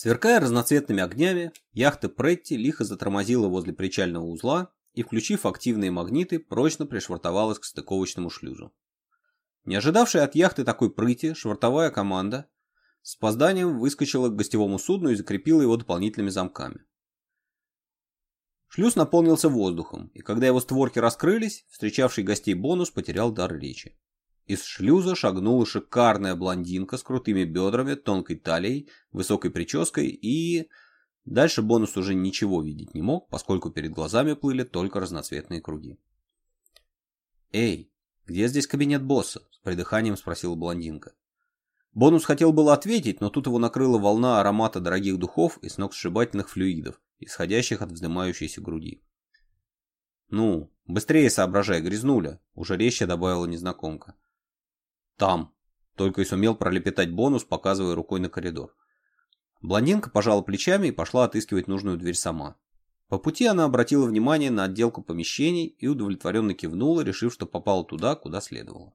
Сверкая разноцветными огнями, яхта Претти лихо затормозила возле причального узла и, включив активные магниты, прочно пришвартовалась к стыковочному шлюзу. Не ожидавшая от яхты такой прыти, швартовая команда с опозданием выскочила к гостевому судну и закрепила его дополнительными замками. Шлюз наполнился воздухом, и когда его створки раскрылись, встречавший гостей бонус потерял дар речи. Из шлюза шагнула шикарная блондинка с крутыми бедрами, тонкой талией, высокой прической и... Дальше бонус уже ничего видеть не мог, поскольку перед глазами плыли только разноцветные круги. «Эй, где здесь кабинет босса?» — с придыханием спросила блондинка. Бонус хотел было ответить, но тут его накрыла волна аромата дорогих духов и сногсшибательных флюидов, исходящих от вздымающейся груди. «Ну, быстрее соображай, грязнуля!» — уже резче добавила незнакомка. «Там», — только и сумел пролепетать бонус, показывая рукой на коридор. Блондинка пожала плечами и пошла отыскивать нужную дверь сама. По пути она обратила внимание на отделку помещений и удовлетворенно кивнула, решив, что попала туда, куда следовало.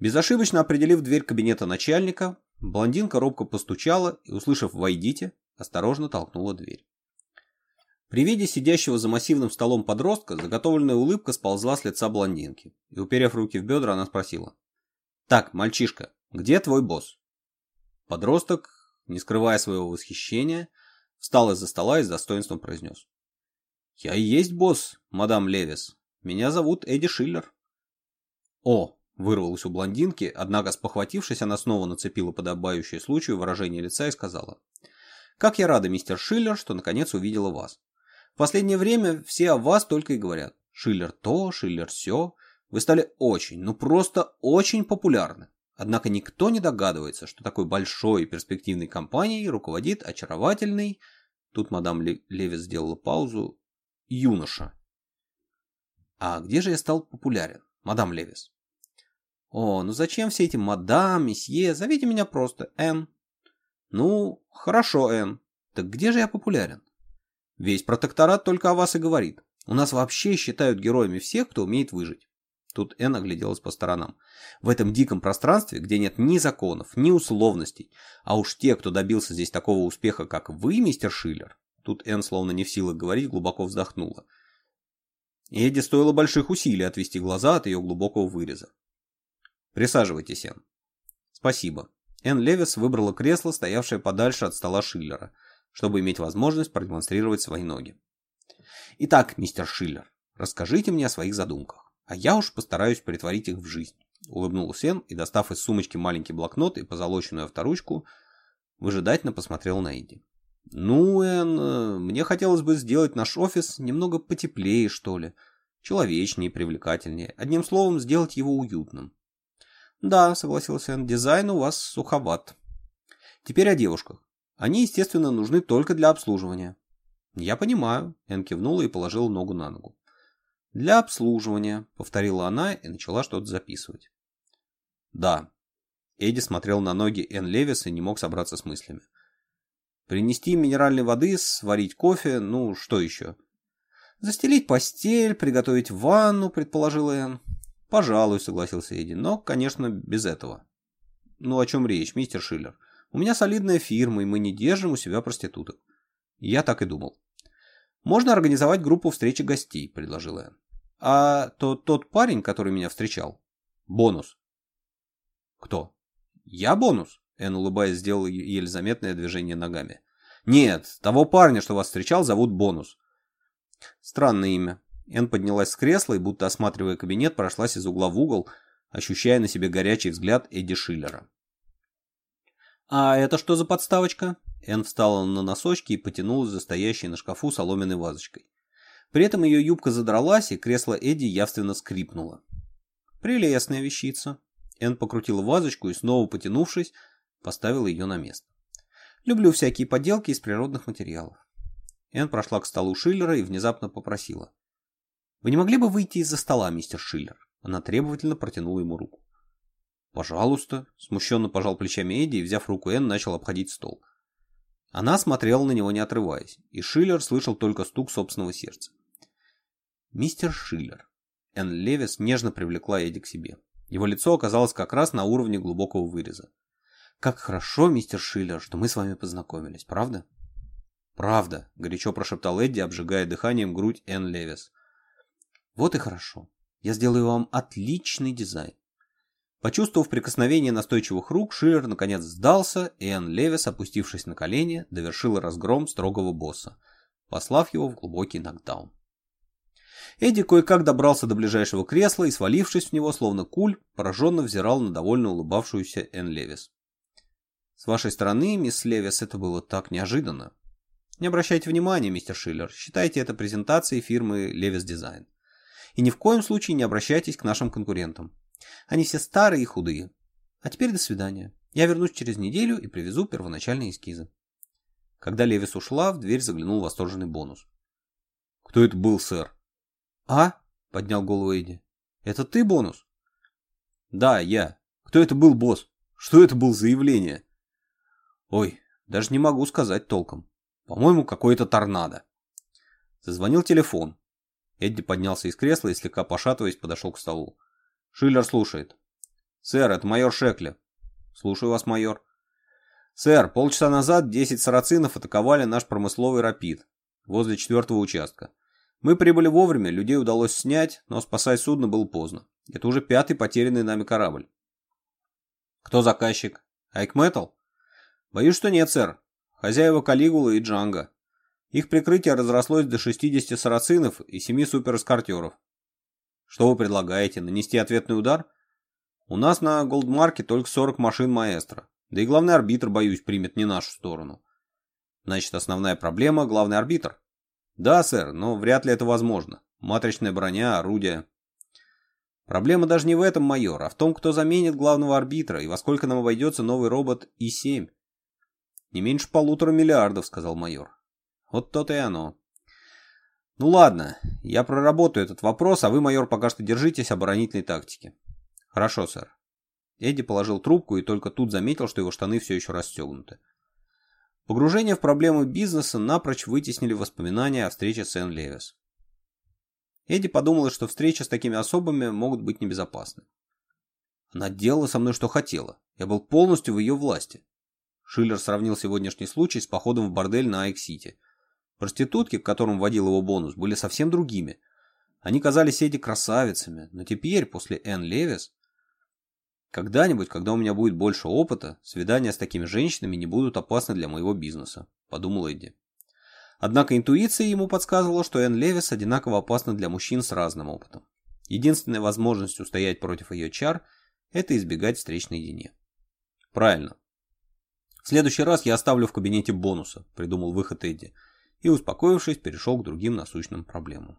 Безошибочно определив дверь кабинета начальника, блондинка робко постучала и, услышав «Войдите», осторожно толкнула дверь. При виде сидящего за массивным столом подростка заготовленная улыбка сползла с лица блондинки, и, уперев руки в бедра, она спросила так, мальчишка, где твой босс? Подросток, не скрывая своего восхищения, встал из-за стола и с достоинством произнес. Я и есть босс, мадам Левис. Меня зовут Эдди Шиллер. О, вырвалось у блондинки, однако спохватившись, она снова нацепила подобающее случаю выражение лица и сказала. Как я рада, мистер Шиллер, что наконец увидела вас. В последнее время все о вас только и говорят. Шиллер то, Шиллер все». Вы стали очень, ну просто очень популярны. Однако никто не догадывается, что такой большой и перспективной компанией руководит очаровательный... Тут мадам Левис сделала паузу. Юноша. А где же я стал популярен, мадам Левис? О, ну зачем все эти мадам, месье? Зовите меня просто М. Ну, хорошо, М. Так где же я популярен? Весь протекторат только о вас и говорит. У нас вообще считают героями всех, кто умеет выжить. Тут Энн огляделась по сторонам. В этом диком пространстве, где нет ни законов, ни условностей, а уж те, кто добился здесь такого успеха, как вы, мистер Шиллер, тут Энн, словно не в силах говорить, глубоко вздохнула. Эдди стоило больших усилий отвести глаза от ее глубокого выреза. «Присаживайтесь, Энн». «Спасибо». Энн Левис выбрала кресло, стоявшее подальше от стола Шиллера, чтобы иметь возможность продемонстрировать свои ноги. «Итак, мистер Шиллер, расскажите мне о своих задумках». А я уж постараюсь притворить их в жизнь. Улыбнулся Энн и, достав из сумочки маленький блокнот и позолоченную авторучку, выжидательно посмотрел на Иди. «Ну, Энн, мне хотелось бы сделать наш офис немного потеплее, что ли. Человечнее, привлекательнее. Одним словом, сделать его уютным». «Да», — согласился Энн. — «дизайн у вас суховат». «Теперь о девушках. Они, естественно, нужны только для обслуживания». «Я понимаю», — Энн кивнула и положила ногу на ногу. «Для обслуживания», — повторила она и начала что-то записывать. «Да». Эдди смотрел на ноги Энн Левис и не мог собраться с мыслями. «Принести минеральной воды, сварить кофе, ну, что еще?» «Застелить постель, приготовить ванну», — предположила Энн. «Пожалуй», — согласился Эдди, — «но, конечно, без этого». «Ну, о чем речь, мистер Шиллер? У меня солидная фирма, и мы не держим у себя проституток». «Я так и думал». «Можно организовать группу встречи гостей», — предложил Энн. «А то тот парень, который меня встречал, бонус». «Кто?» «Я бонус?» — Энн, улыбаясь, сделал еле заметное движение ногами. «Нет, того парня, что вас встречал, зовут бонус». «Странное имя». Энн поднялась с кресла и, будто осматривая кабинет, прошлась из угла в угол, ощущая на себе горячий взгляд Эдди Шиллера. «А это что за подставочка?» Энн встала на носочки и потянулась за стоящей на шкафу соломенной вазочкой. При этом ее юбка задралась, и кресло Эдди явственно скрипнуло. «Прелестная вещица!» Энн покрутила вазочку и, снова потянувшись, поставила ее на место. «Люблю всякие поделки из природных материалов». Энн прошла к столу Шиллера и внезапно попросила. «Вы не могли бы выйти из-за стола, мистер Шиллер?» Она требовательно протянула ему руку. «Пожалуйста», — смущенно пожал плечами Эдди и, взяв руку Энн, начал обходить стол. Она смотрела на него не отрываясь, и Шиллер слышал только стук собственного сердца. «Мистер Шиллер». Энн Левис нежно привлекла Эдди к себе. Его лицо оказалось как раз на уровне глубокого выреза. «Как хорошо, мистер Шиллер, что мы с вами познакомились, правда?» «Правда», — горячо прошептал Эдди, обжигая дыханием грудь Энн Левис. «Вот и хорошо. Я сделаю вам отличный дизайн. Почувствовав прикосновение настойчивых рук, Шиллер наконец сдался, и Энн Левис, опустившись на колени, довершил разгром строгого босса, послав его в глубокий нокдаун. Эдди кое-как добрался до ближайшего кресла и, свалившись в него, словно куль, пораженно взирал на довольно улыбавшуюся Энн Левис. «С вашей стороны, мисс Левис, это было так неожиданно». «Не обращайте внимания, мистер Шиллер, считайте это презентацией фирмы Левис Дизайн. И ни в коем случае не обращайтесь к нашим конкурентам. Они все старые и худые. А теперь до свидания. Я вернусь через неделю и привезу первоначальные эскизы. Когда Левис ушла, в дверь заглянул восторженный бонус. «Кто это был, сэр?» «А?» — поднял голову Эдди. «Это ты, бонус?» «Да, я. Кто это был, босс? Что это был за явление? «Ой, даже не могу сказать толком. По-моему, какое-то торнадо». Зазвонил телефон. Эдди поднялся из кресла и, слегка пошатываясь, подошел к столу. Шиллер слушает. «Сэр, это майор Шекли». «Слушаю вас, майор». «Сэр, полчаса назад 10 сарацинов атаковали наш промысловый рапид возле четвертого участка. Мы прибыли вовремя, людей удалось снять, но спасать судно было поздно. Это уже пятый потерянный нами корабль». «Кто заказчик? Айкметал?» «Боюсь, что нет, сэр. Хозяева Калигулы и Джанга. Их прикрытие разрослось до 60 сарацинов и 7 суперэскортеров. Что вы предлагаете, нанести ответный удар? У нас на Голдмарке только 40 машин маэстро. Да и главный арбитр, боюсь, примет не нашу сторону. Значит, основная проблема – главный арбитр. Да, сэр, но вряд ли это возможно. Матричная броня, орудия. Проблема даже не в этом, майор, а в том, кто заменит главного арбитра и во сколько нам обойдется новый робот И-7. Не меньше полутора миллиардов, сказал майор. Вот то-то и оно. Ну ладно, я проработаю этот вопрос, а вы, майор, пока что держитесь оборонительной тактики. Хорошо, сэр. Эдди положил трубку и только тут заметил, что его штаны все еще расстегнуты. Погружение в проблемы бизнеса напрочь вытеснили воспоминания о встрече с Энн Левис. Эдди подумала, что встречи с такими особами могут быть небезопасны. Она делала со мной, что хотела. Я был полностью в ее власти. Шиллер сравнил сегодняшний случай с походом в бордель на Айк-Сити – Проститутки, к которым водил его бонус, были совсем другими. Они казались эти красавицами, но теперь, после Энн Левис, когда-нибудь, когда у меня будет больше опыта, свидания с такими женщинами не будут опасны для моего бизнеса, подумал Эдди. Однако интуиция ему подсказывала, что Энн Левис одинаково опасна для мужчин с разным опытом. Единственной возможностью устоять против ее чар – это избегать встреч наедине. Правильно. В следующий раз я оставлю в кабинете бонуса, придумал выход Эдди – и, успокоившись, перешел к другим насущным проблемам.